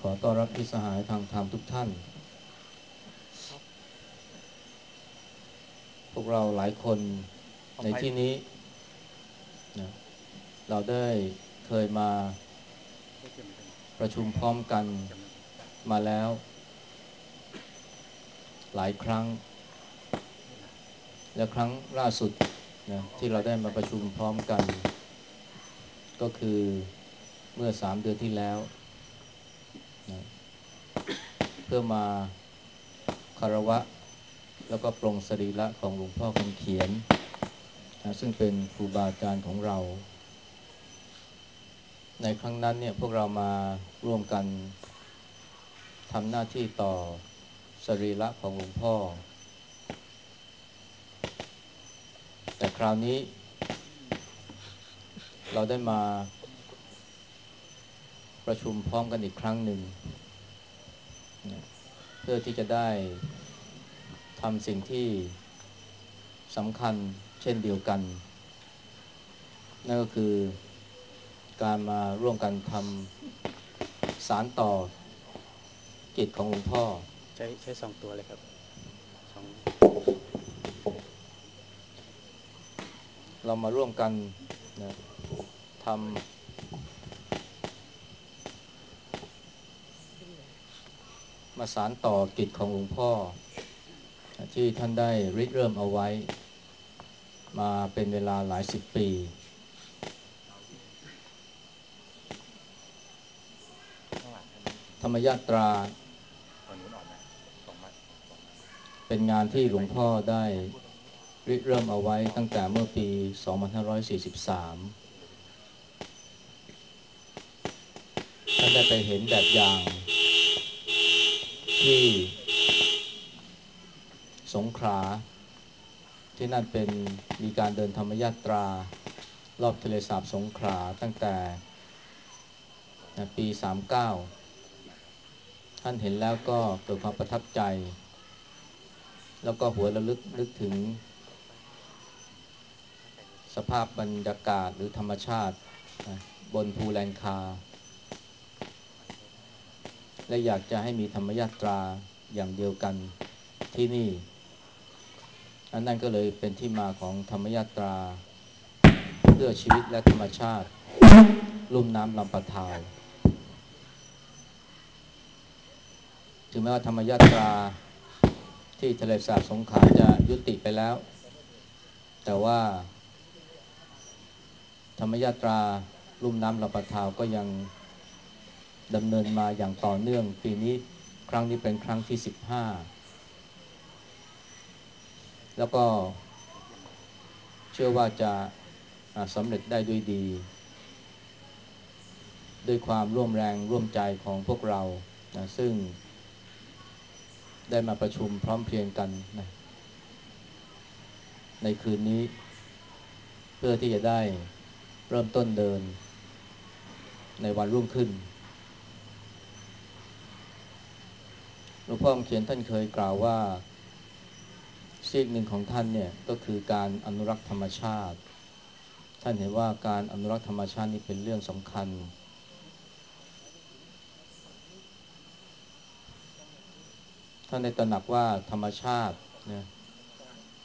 ขอต้อนรับพิสหายทางธรรมทุกท่าน พวกเราหลายคนในที่นี้นะเราได้เคยมาประชุมพร้อมกันมาแล้ว หลายครั้ง และครั้งล่าสุดนะที่เราได้มาประชุมพร้อมกัน ก็คือเมื่อสามเดือนที่แล้ว นะเพื่อมาคารวะ แล้วก็ปรงสรีระของหลวงพ่อคำเขียนนะซึ่งเป็นครูบาอาจารย์ของเรา ในครั้งนั้นเนี่ยพวกเรามาร่วมกันทำหน้าที่ต่อสรีระของหลวงพ่อ แต่คราวนี้ เราได้มา ประชุมพร้อมกันอีกครั้งหนึ่งนะเพื่อที่จะได้ทำสิ่งที่สำคัญเช่นเดียวกัน นั่นก็คือการมาร่วมกันทำสารต่อกิจของหลวงพ่อ ใช้ใช้สองตัวเลยครับสองเรามาร่วมกันนะทำ มาสารต่อกิจของหลวงพ่อ ที่ท่านได้ริเริ่มเอาไว้ มาเป็นเวลาหลายสิบปี ธรรมยาตรา เป็นงานที่หลวงพ่อได้ริเริ่มเอาไว้ตั้งแต่เมื่อปี 2543ท่านได้ไปเห็นแบบอย่าง ที่สงขลาที่นั่นเป็นมีการเดินธรรมยาตรารอบทะเลสาบสงขลาตั้งแต่ปี 39 ท่านเห็นแล้วก็เกิดความประทับใจ แล้วก็หัวระลึกนึกถึง สภาพบรรยากาศหรือธรรมชาติบนภูแลนคา และอยากจะให้มีธรรมยาตราอย่างเดียวกันที่นี่ อันนั้นก็เลยเป็นที่มาของธรรมยาตรา เพื่อชีวิตและธรรมชาติ ลุ่มน้ำลำปะทาวถึงแม้ว่าธรรมยาตราที่ทะเลสาบสงขลาจะยุติไปแล้ว แต่ว่า ธรรมยาตราลุ่มน้ำลำปะทาวก็ยัง ดำเนินมาอย่างต่อเนื่อง ปีนี้ครั้งนี้เป็นครั้งที่ 15 แล้วก็เชื่อว่าจะสำเร็จได้ด้วยดี ด้วยความร่วมแรงร่วมใจของพวกเรานะซึ่งได้มาประชุมพร้อมเพรียงกันนะในคืนนี้ เพื่อที่จะได้เริ่มต้นเดินในวันรุ่งขึ้น หลวงพ่อคำเขียนท่านเคยกล่าวว่าซีกหนึ่งของท่านเนี่ยก็คือการอนุรักษ์ธรรมชาติ ท่านเห็นว่าการอนุรักษ์ธรรมชาตินี่เป็นเรื่องสำคัญ ท่านได้ตระหนักว่าธรรมชาตินะ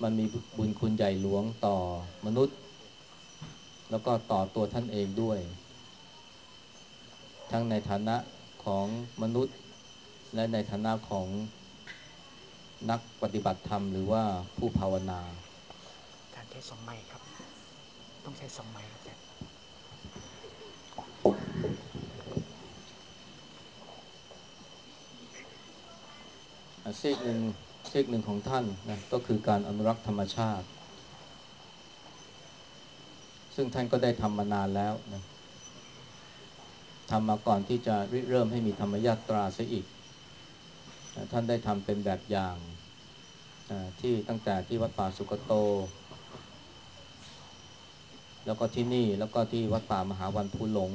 มันมีบุญคุณใหญ่หลวงต่อมนุษย์ แล้วก็ต่อตัวท่านเองด้วย ทั้งในฐานะของมนุษย์ และในฐานะของนักปฏิบัติธรรมหรือว่าผู้ภาวนาการใช้สองไม้ครับ ต้องใช้สองไม้ครับอาจารย์อะซีกหนึ่งซีกหนึ่งของท่านนะก็คือการอนุรักษ์ธรรมชาติ ซึ่งท่านก็ได้ทำมานานแล้วนะทำมาก่อนที่จะริเริ่มให้มีธรรมยาตราเสียอีกนะ ท่านได้ทำเป็นแบบอย่างที่ตั้งแต่ที่วัดป่าสุกโต แล้วก็ที่นี่แล้วก็ที่วัดป่ามหาวันภูหลง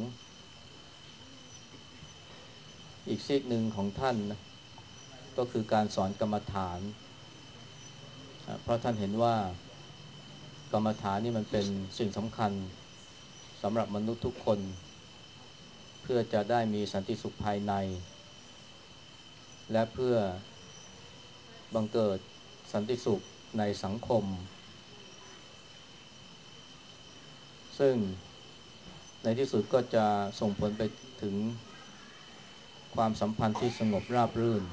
อีกซีกหนึ่งของท่านนะก็คือการสอนกรรมฐาน เพราะท่านเห็นว่ากรรมฐานนี่มันเป็นสิ่งสำคัญสำหรับมนุษย์ทุกคน เพื่อจะได้มีสันติสุขภายใน และเพื่อบังเกิดสันติสุขในสังคม ซึ่งในที่สุดก็จะส่งผลไปถึงความสัมพันธ์ที่สงบราบรื่น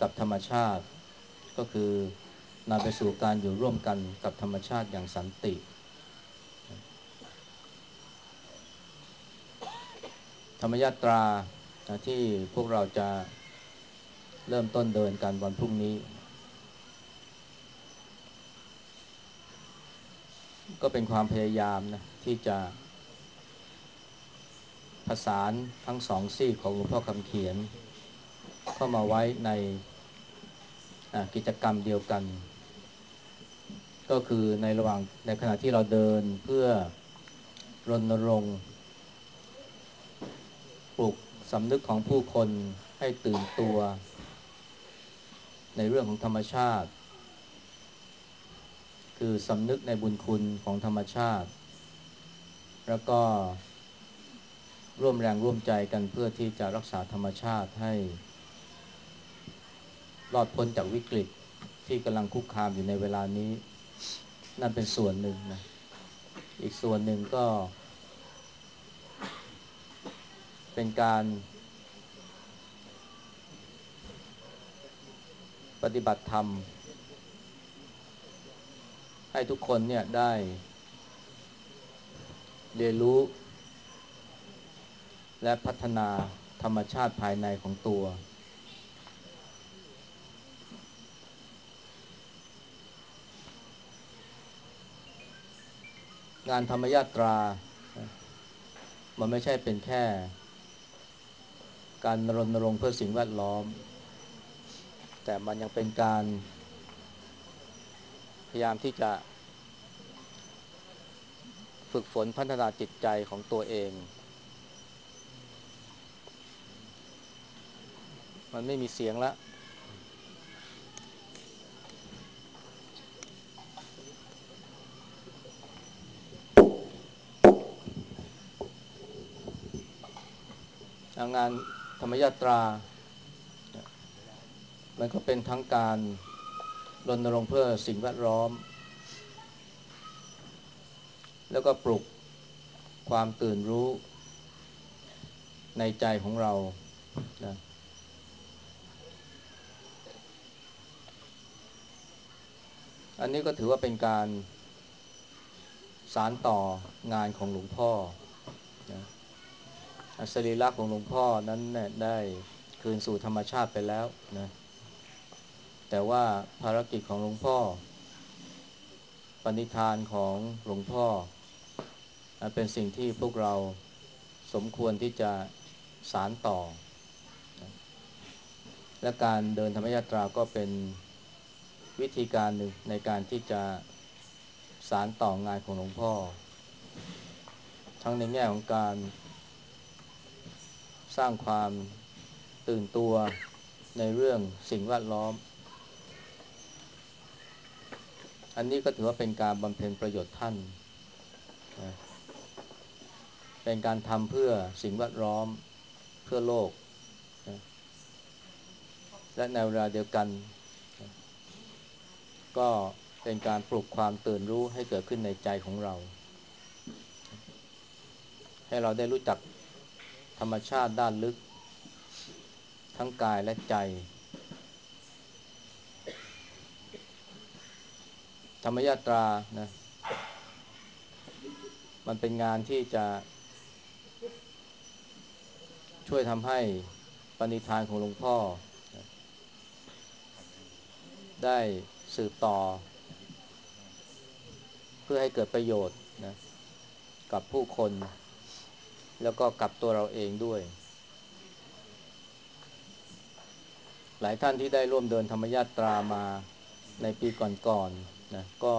กับธรรมชาติ ก็คือนำไปสู่การอยู่ร่วมกันกับธรรมชาติอย่างสันติ ธรรมยาตรา ที่พวกเราจะเริ่มต้นเดินกันวันพรุ่งนี้ ก็เป็นความพยายามนะที่จะผสานทั้งสองซีกของหลวงพ่อคำเขียน เข้ามาไว้ในกิจกรรมเดียวกัน ก็คือในระหว่างในขณะที่เราเดินเพื่อรณรงค์ปลุก สำนึกของผู้คนให้ตื่นตัว ในเรื่องของธรรมชาติ คือสำนึกในบุญคุณของธรรมชาติ แล้วก็ร่วมแรงร่วมใจกันเพื่อที่จะรักษาธรรมชาติให้รอดพ้นจากวิกฤตที่กำลังคุกคามอยู่ในเวลานี้ นั่นเป็นส่วนหนึ่งนะ อีกส่วนหนึ่งก็ เป็นการปฏิบัติธรรม ให้ทุกคนเนี่ยได้ เรียนรู้ และพัฒนาธรรมชาติภายในของตัว งานธรรมยาตรา มันไม่ใช่เป็นแค่ การรณรงค์เพื่อสิ่งแวดล้อม แต่มันยังเป็นการ พยายามที่จะ ฝึกฝนพัฒนาจิตใจของตัวเอง มันไม่มีเสียงล้วงาน ธรรมยาตรา มันก็เป็นทั้งการรณรงค์เพื่อสิ่งแวดล้อม แล้วก็ปลุกความตื่นรู้ในใจของเรานะอันนี้ก็ถือว่าเป็นการสารต่องานของหลวงพ่อนะ สรีระของหลวงพ่อนั้นเนี่ยได้คืนสู่ธรรมชาติไปแล้วนะแต่ว่าภารกิจของหลวงพ่อ ปณิธานของหลวงพ่อ เป็นสิ่งที่พวกเราสมควรที่จะสารต่อ และการเดินธรรมยาตราก็เป็นวิธีการหนึ่งในการที่จะสารต่องานของหลวงพ่อ ทั้งในแง่ของการ สร้างความตื่นตัวในเรื่องสิ่งแวดล้อม อันนี้ก็ถือว่าเป็นการบำเพ็ญประโยชน์ท่านนะเป็นการทำเพื่อสิ่งแวดล้อมเพื่อโลกนะและในเวลาเดียวกันก็เป็นการปลุกความตื่นรู้ให้เกิดขึ้นในใจของเรา ให้เราได้รู้จัก ธรรมชาติด้านลึก ทั้งกายและใจ ธรรมยาตรานะมันเป็นงานที่จะ ช่วยทำให้ปณิธานของหลวงพ่อ ได้สืบต่อ เพื่อให้เกิดประโยชน์นะกับผู้คน แล้วก็กับตัวเราเองด้วย หลายท่านที่ได้ร่วมเดินธรรมยาตรามาในปีก่อนๆนนะก็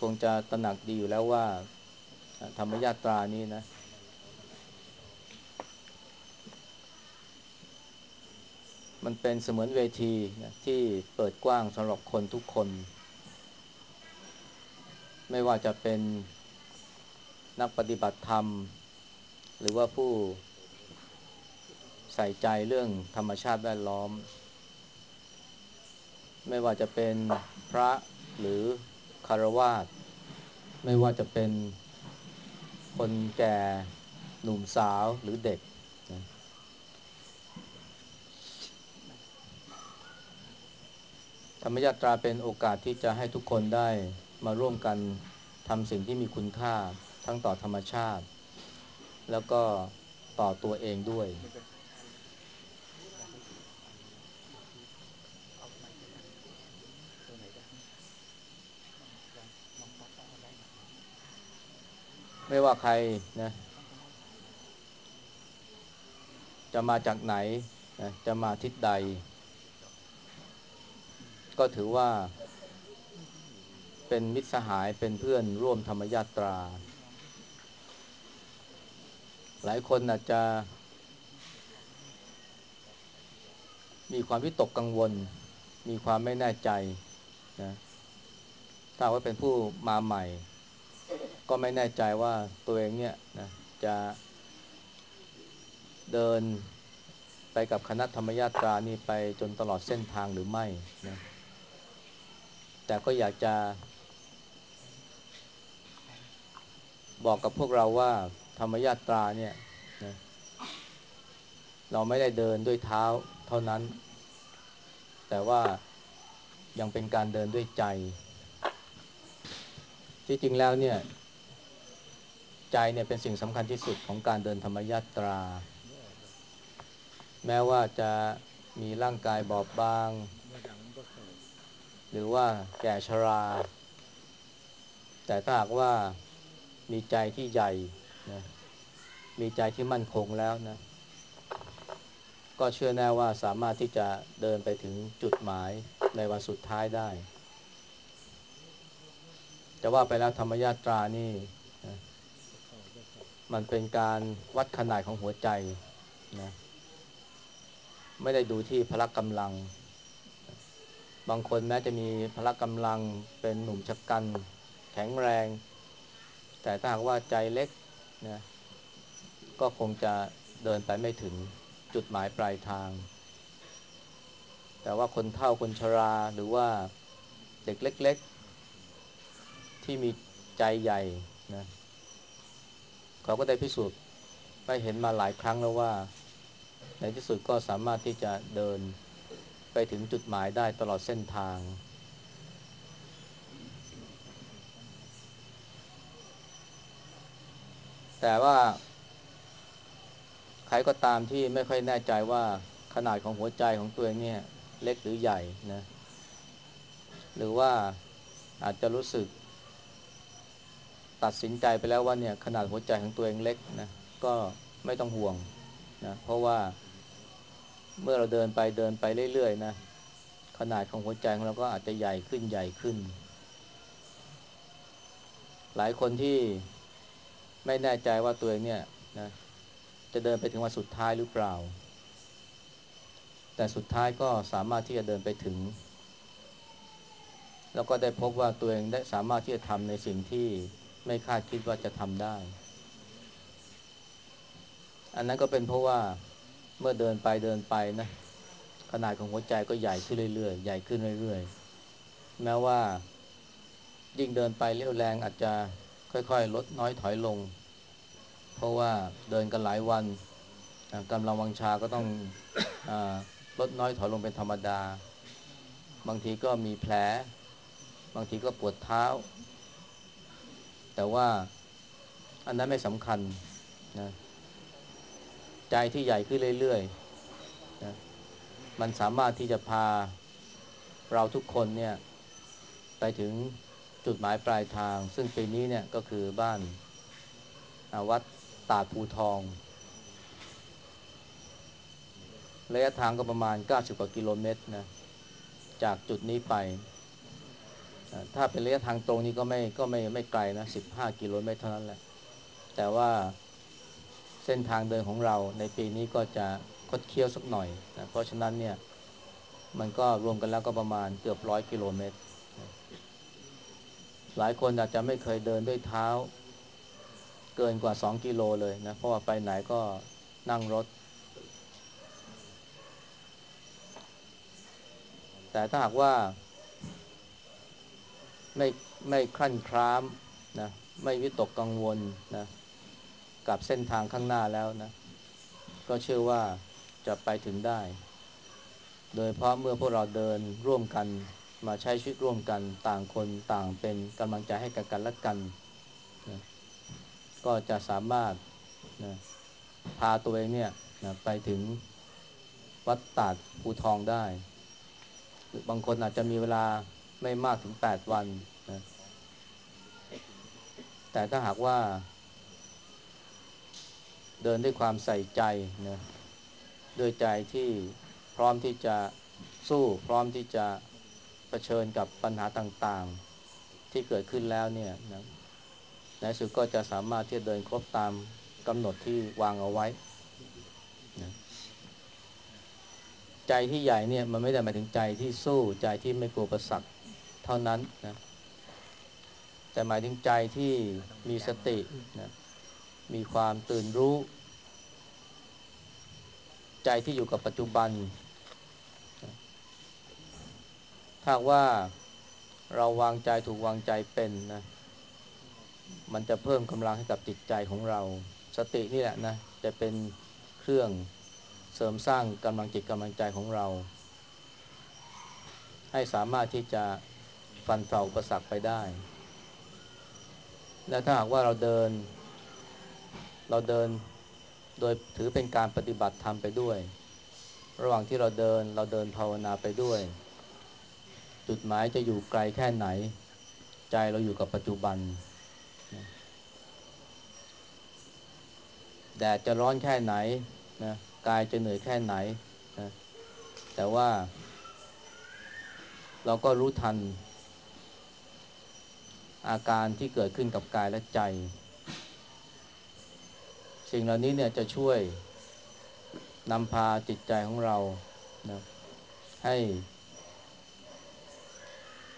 คงจะตระหนักดีอยู่แล้วว่า ธรรมยาตรานี้นะ มันเป็นเสมือนเวทีนะที่เปิดกว้างสำหรับคนทุกคน ไม่ว่าจะเป็น นักปฏิบัติธรรม หรือว่าผู้ใส่ใจเรื่องธรรมชาติแวดล้อม ไม่ว่าจะเป็นพระหรือคารวาสไม่ว่าจะเป็นคนแก่หนุ่มสาวหรือเด็กนะธรรมยาตราเป็นโอกาสที่จะให้ทุกคนได้มาร่วมกันทำสิ่งที่มีคุณค่า ทั้งต่อธรรมชาติ แล้วก็ต่อตัวเองด้วย ไม่ว่าใครนะจะมาจากไหนนะจะมาทิศใด ก็ถือว่าเป็นมิตรสหายเป็นเพื่อนร่วมธรรมยาตรา หลายคนอาจจะ มีความวิตกกังวล มีความไม่แน่ใจนะถ้าว่าเป็นผู้มาใหม่ ก็ไม่แน่ใจว่าตัวเองเนี่ยนะจะเดินไปกับคณะธรรมยาตรานี่ไปจนตลอดเส้นทางหรือไม่นะแต่ก็อยากจะ บอกกับพวกเราว่า ธรรมยาตราเนี่ยนะเราไม่ได้เดินด้วยเท้าเท่านั้น แต่ว่ายังเป็นการเดินด้วยใจ ที่จริงแล้วเนี่ย ใจเนี่ยเป็นสิ่งสำคัญที่สุดของการเดินธรรมยาตรา แม้ว่าจะมีร่างกายบอบบาง หรือว่าแก่ชรา แต่ถ้าหากว่ามีใจที่ใหญ่ นะมีใจที่มั่นคงแล้วนะ ก็เชื่อแน่ว่าสามารถที่จะเดินไปถึงจุดหมายในวันสุดท้ายได้แต่ว่าไปแล้วธรรมญาตรานี่นะมันเป็นการวัดขนาดของหัวใจนะไม่ได้ดูที่พละกำลัง บางคนแม้จะมีพละกำลังเป็นหนุ่มชะกัน แข็งแรง แต่ถ้าหากว่าใจเล็ก นะก็คงจะเดินไปไม่ถึงจุดหมายปลายทาง แต่ว่าคนเฒ่าคนชราหรือว่าเด็กเล็ก ๆ ที่มีใจใหญ่นะเขาก็ได้พิสูจน์ไปเห็นมาหลายครั้งแล้วว่า ในที่สุดก็สามารถที่จะเดินไปถึงจุดหมายได้ตลอดเส้นทาง แต่ว่า ใครก็ตามที่ไม่ค่อยแน่ใจว่าขนาดของหัวใจของตัวเองเนี่ยเล็กหรือใหญ่นะหรือว่าอาจจะรู้สึก ตัดสินใจไปแล้วว่าเนี่ยขนาดหัวใจของตัวเองเล็กนะก็ไม่ต้องห่วงนะเพราะว่าเมื่อเราเดินไปเดินไปเรื่อยๆนะขนาดของหัวใจของเราก็อาจจะใหญ่ขึ้นใหญ่ขึ้น หลายคนที่ ไม่แน่ใจว่าตัวเองเนี่ยนะจะเดินไปถึงวันสุดท้ายหรือเปล่า แต่สุดท้ายก็สามารถที่จะเดินไปถึง แล้วก็ได้พบว่าตัวเองได้สามารถที่จะทำในสิ่งที่ไม่คาดคิดว่าจะทำได้ อันนั้นก็เป็นเพราะว่าเมื่อเดินไปเดินไปนะขนาดของหัวใจก็ใหญ่ขึ้นเรื่อยๆ ใหญ่ขึ้นเรื่อยๆ แม้ว่ายิ่งเดินไปเรี่ยวแรงอาจจะค่อยๆ ลดน้อยถอยลง เพราะว่าเดินกันหลายวันกำลังวังชาก็ต้องอลดน้อยถอยลงเป็นธรรมดา บางทีก็มีแผล บางทีก็ปวดเท้า แต่ว่าอันนั้นไม่สำคัญนะใจที่ใหญ่ขึ้นเรื่อยๆนะมันสามารถที่จะพาเราทุกคนเนี่ยไปถึงจุดหมายปลายทาง ซึ่งปีนี้เนี่ยก็คือบ้านวัด ตาดภูทอง ระยะทางก็ประมาณ 90กว่ากิโลเมตรนะจากจุดนี้ไป ถ้าเป็นระยะทางตรงนี้ก็ไม่ก็ไม่ไม่ไกลนะ 15 กิโลเมตรเท่านั้นแหละ แต่ว่าเส้นทางเดินของเราในปีนี้ก็จะคดเคี้ยวสักหน่อยนะเพราะฉะนั้นเนี่ยมันก็รวมกันแล้วก็ประมาณเกือบร้อยกิโลเมตร หลายคนอาจจะไม่เคยเดินด้วยเท้า เกินกว่าสองกิโลเลยนะ เพราะว่าไปไหนก็นั่งรถ แต่ถ้าหากว่า ไม่ไม่คลั่นคล้ามนะไม่วิตกกังวลนะกับเส้นทางข้างหน้าแล้วนะ ก็เชื่อว่าจะไปถึงได้ โดยเพราะเมื่อพวกเราเดินร่วมกันมาใช้ชีวิตร่วมกันต่างคนต่างเป็นกำลังใจให้กันกันและกัน ก็จะสามารถนะพาตัวเองเนี่ยนะไปถึงวัดตาดภูทองได้หรือบางคนอาจจะมีเวลาไม่มากถึง 8 วันนะแต่ถ้าหากว่า เดินด้วยความใส่ใจนะด้วยใจที่พร้อมที่จะสู้พร้อมที่จะะเผชิญกับปัญหาต่างๆ ที่เกิดขึ้นแล้วเนี่ยนะ ในสุดก็จะสามารถที่จะเดินครบตามกำหนดที่วางเอาไว้นะใจที่ใหญ่เนี่ยมันไม่ได้หมายถึงใจที่สู้ใจที่ไม่กลัวประสักเท่านั้นนะแต่หมายถึงใจที่มีสตินะมีความตื่นรู้ ใจที่อยู่กับปัจจุบัน ถ้าว่าเราวางใจถูกวางใจเป็นนะ มันจะเพิ่มกำลังให้กับจิตใจของเรา สตินี่แหละนะจะเป็นเครื่องเสริมสร้างกำลังจิตกำลังใจของเรา ให้สามารถที่จะฟันเฝ่าอุปสรรคไปได้ และถ้าหากว่าเราเดิน เราเดินโดยถือเป็นการปฏิบัติธรรมไปด้วย ระหว่างที่เราเดินเราเดินภาวนาไปด้วย จุดหมายจะอยู่ไกลแค่ไหน ใจเราอยู่กับปัจจุบัน แดดจะร้อนแค่ไหนนะกายจะเหนื่อยแค่ไหนนะแต่ว่า เราก็รู้ทัน อาการที่เกิดขึ้นกับกายและใจ สิ่งเหล่านี้เนี่ยจะช่วยนำพาจิตใจของเรานะให้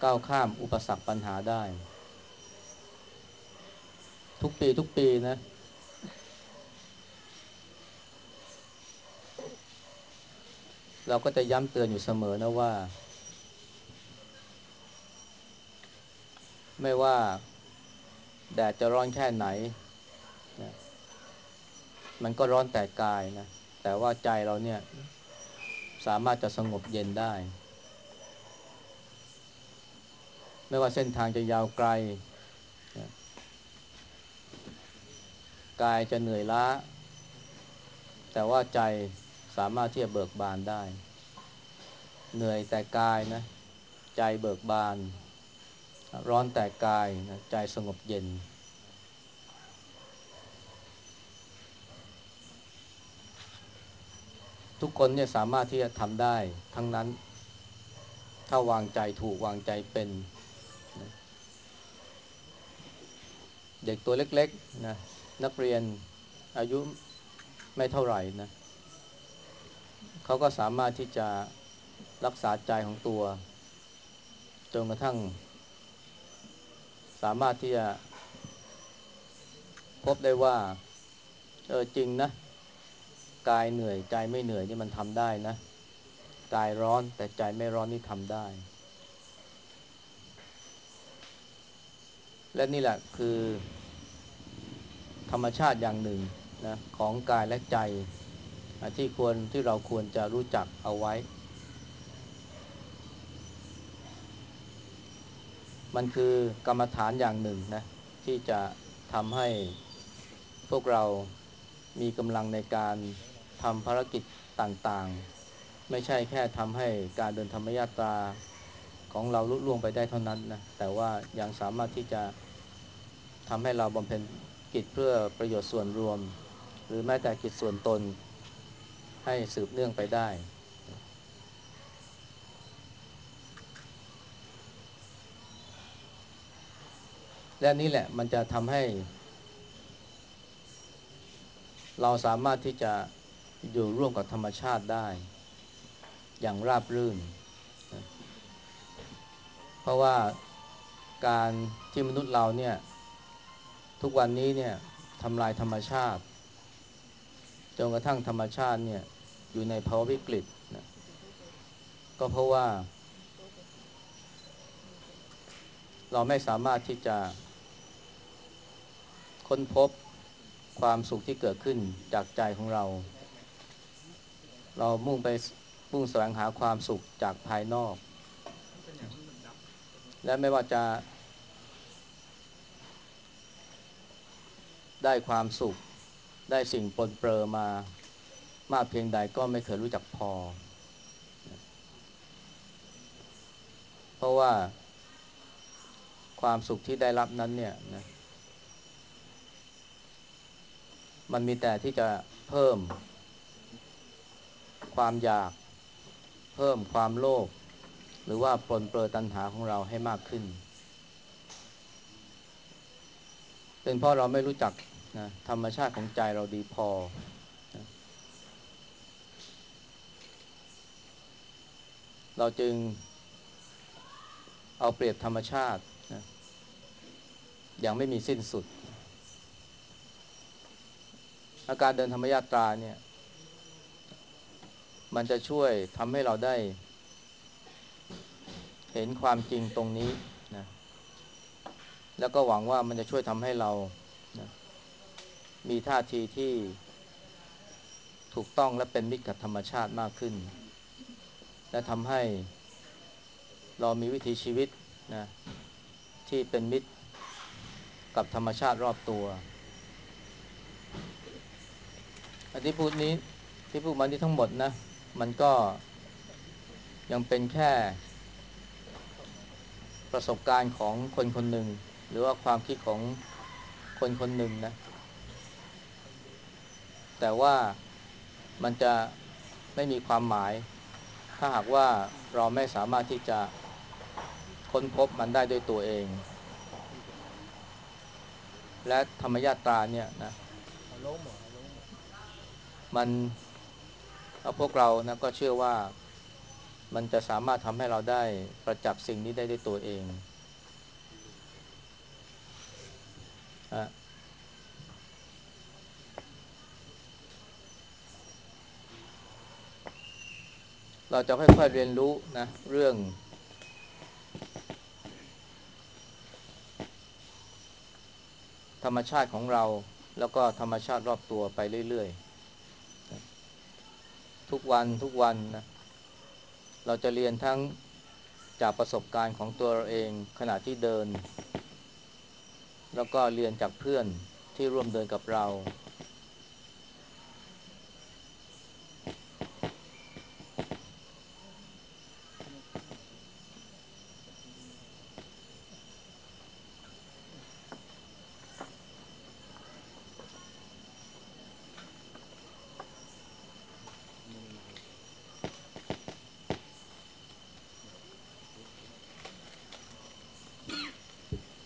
ก้าวข้ามอุปสรรคปัญหาได้ ทุกปีทุกปีนะ เราก็จะย้ำเตือนอยู่เสมอนะว่า ไม่ว่าแดดจะร้อนแค่ไหนนะมันก็ร้อนแต่กายนะ แต่ว่าใจเราเนี่ย สามารถจะสงบเย็นได้ ไม่ว่าเส้นทางจะยาวไกลนะกายจะเหนื่อยล้า แต่ว่าใจ สามารถที่จะเบิกบานได้ เหนื่อยแต่กายนะ ใจเบิกบาน ร้อนแต่กายนะใจสงบเย็น ทุกคนเนี่ยสามารถที่จะทำได้ทั้งนั้น ถ้าวางใจถูกวางใจเป็นนะเด็กตัวเล็กๆนะนักเรียนอายุไม่เท่าไหร่นะ เขาก็สามารถที่จะรักษาใจของตัวจนกระทั่ง สามารถที่จะพบได้ว่า เออจริงนะ กายเหนื่อยใจไม่เหนื่อยนี่มันทำได้นะ กายร้อนแต่ใจไม่ร้อนนี่ทำได้ และนี่แหละคือ ธรรมชาติอย่างหนึ่งนะของกายและใจ ที่ควรที่เราควรจะรู้จักเอาไว้ มันคือกรรมฐานอย่างหนึ่งนะที่จะทำให้พวกเรามีกำลังในการทำภารกิจต่างๆ ไม่ใช่แค่ทำให้การเดินธรรมยาตราของเราลุล่วงไปได้เท่านั้นนะแต่ว่ายังสามารถที่จะทำให้เราบำเพ็ญกิจเพื่อประโยชน์ส่วนรวม หรือแม้แต่กิจส่วนตน ให้สืบเนื่องไปได้ และนี่แหละมันจะทำให้ เราสามารถที่จะอยู่ร่วมกับธรรมชาติได้ อย่างราบรื่น เพราะว่าการที่มนุษย์เราเนี่ยทุกวันนี้เนี่ยทำลายธรรมชาติจนกระทั่งธรรมชาติเนี่ย อยู่ในภาวะวิกฤตนะก็เพราะว่า เราไม่สามารถที่จะค้นพบความสุขที่เกิดขึ้นจากใจของเรา เรามุ่งไปมุ่งแสวงหาความสุขจากภายนอก และไม่ว่าจะได้ความสุข ได้สิ่งปนเปื้อมา มากเพียงใดก็ไม่เคยรู้จักพอ เพราะว่าความสุขที่ได้รับนั้นเนี่ยนะมันมีแต่ที่จะเพิ่ม ความอยาก เพิ่มความโลภหรือว่าปนเปลือตัณหาของเราให้มากขึ้น เป็นเพราะเราไม่รู้จักนะธรรมชาติของใจเราดีพอนะ เราจึงเอาเปรียบธรรมชาตินะอย่างไม่มีสิ้นสุด อาการเดินธรรมยาตราเนี่ย มันจะช่วยทำให้เราได้ เห็นความจริงตรงนี้นะแล้วก็หวังว่ามันจะช่วยทำให้เรานะมีท่าทีที่ถูกต้องและเป็นมิตรกับธรรมชาติมากขึ้น และทำให้เรามีวิถีชีวิตนะที่เป็นมิตรกับธรรมชาติรอบตัว อันที่พูดนี้ที่พูดมานี้ทั้งหมดนะ มันก็ยังเป็นแค่ประสบการณ์ของคนคนหนึ่ง หรือว่าความคิดของคนคนหนึ่งนะ แต่ว่ามันจะไม่มีความหมาย ถ้าหากว่าเราไม่สามารถที่จะค้นพบมันได้ด้วยตัวเอง และธรรมญาตราเนี่ยนะมันพวกเรานะก็เชื่อว่ามันจะสามารถทำให้เราได้ประจักษ์สิ่งนี้ได้ด้วยตัวเองอะ เราจะค่อยๆเรียนรู้นะเรื่อง ธรรมชาติของเรา แล้วก็ธรรมชาติรอบตัวไปเรื่อยๆ ทุกวันทุกวันนะเราจะเรียนทั้งจากประสบการณ์ของตัวเราเองขณะที่เดิน แล้วก็เรียนจากเพื่อนที่ร่วมเดินกับเรา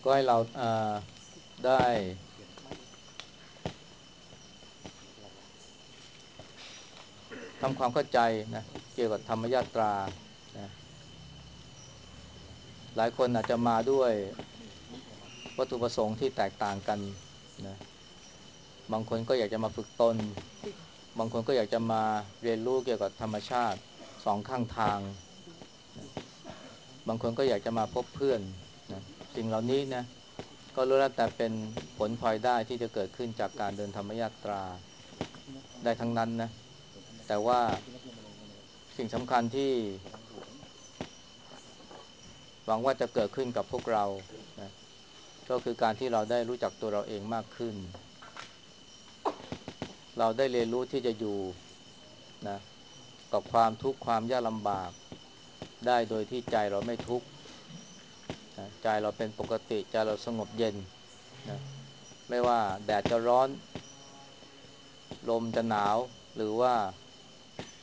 ก็ให้เราได้ทำความเข้าใจนะเกี่ยวกับธรรมยาตรานะหลายคนอาจจะมาด้วยวัตถุประสงค์ที่แตกต่างกันนะบางคนก็อยากจะมาฝึกตน บางคนก็อยากจะมาเรียนรู้เกี่ยวกับธรรมชาติสองข้างทางนะบางคนก็อยากจะมาพบเพื่อน สิ่งเหล่านี้นะก็รู้แล้วแต่เป็นผลพลอยได้ที่จะเกิดขึ้นจากการเดินธรรมยาตราได้ทั้งนั้นนะแต่ว่าสิ่งสำคัญที่ หวังว่าจะเกิดขึ้นกับพวกเรานะก็คือการที่เราได้รู้จักตัวเราเองมากขึ้น เราได้เรียนรู้ที่จะอยู่นะกับความทุกข์ความยากลำบาก ได้โดยที่ใจเราไม่ทุกข์ นะใจเราเป็นปกติใจเราสงบเย็นนะไม่ว่าแดดจะร้อน ลมจะหนาว หรือว่า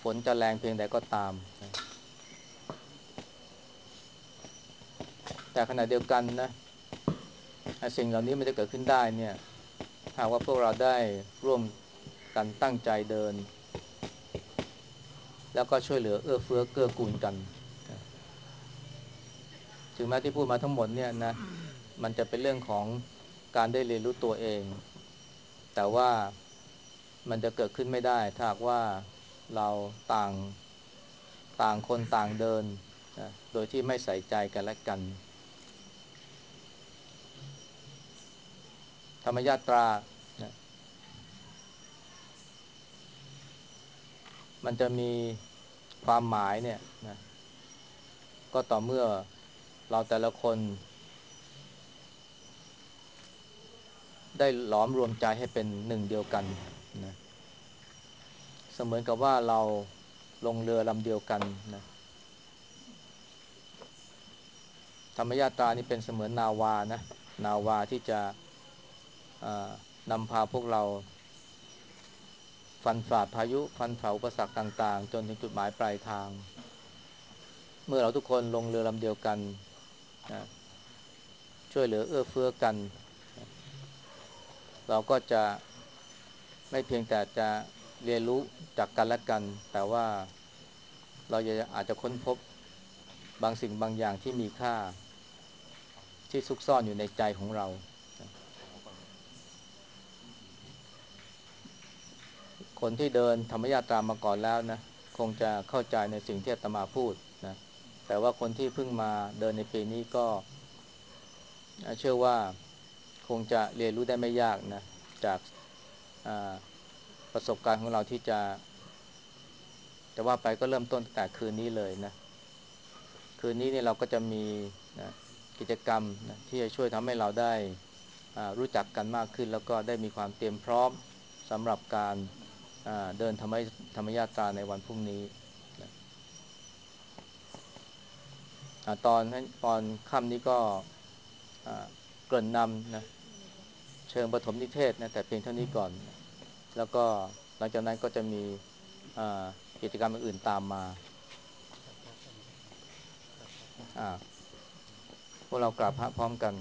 ฝนจะแรงเพียงใดก็ตามนะแต่ขณะเดียวกันนะสิ่งเหล่านี้มันจะเกิดขึ้นได้เนี่ยหากว่าพวกเราได้ร่วมกันตั้งใจเดิน แล้วก็ช่วยเหลือเอื้อเฟื้อเกื้อกูลกัน ถึงแม้ที่พูดมาทั้งหมดเนี่ยนะมันจะเป็นเรื่องของการได้เรียนรู้ตัวเอง แต่ว่ามันจะเกิดขึ้นไม่ได้ ถ้าหากว่าเราต่างต่างคนต่างเดินนะโดยที่ไม่ใส่ใจกันและกัน ธรรมยาตรานะมันจะมีความหมายเนี่ยนะก็ต่อเมื่อ เราแต่ละคน ได้หลอมรวมใจให้เป็นหนึ่งเดียวกันนะเสมือนกับว่าเราลงเรือลำเดียวกันนะธรรมยาตานี่เป็นเสมือนนาวานะนาวาที่จะนำพาพวกเรา ฟันฝ่าพายุ ฟันฝ่าอุปสรรคต่าง ๆ จนถึงจุดหมายปลายทาง เมื่อเราทุกคนลงเรือลำเดียวกัน ช่วยเหลือเอื้อเฟื้อกัน เราก็จะไม่เพียงแต่จะเรียนรู้จากกันและกัน แต่ว่าเราอาจจะค้นพบบางสิ่งบางอย่างที่มีค่า ที่ซุกซ่อนอยู่ในใจของเรา คนที่เดินธรรมยาตรามาก่อนแล้วนะ คงจะเข้าใจในสิ่งที่อาตมาพูดนะ แต่ว่าคนที่เพิ่งมาเดินในปีนี้ก็เชื่อว่าคงจะเรียนรู้ได้ไม่ยากนะจากประสบการณ์ของเราที่จะจะว่าไปก็เริ่มต้นตั้งแต่คืนนี้เลยนะ คืนนี้เนี่ยเราก็จะมีนะกิจกรรมนะที่จะช่วยทำให้เราได้รู้จักกันมากขึ้น แล้วก็ได้มีความเตรียมพร้อมสำหรับการเดินธรรมธรรมยาตราในวันพรุ่งนี้นะ ตอนตอนค่ำนี้ก็เกริ่นนำนะเชิงปฐมนิเทศนะแต่เพียงเท่านี้ก่อน แล้วก็หลังจากนั้นก็จะมีกิจกรรมอื่นตามมาพวกเรากราบพระพร้อมกัน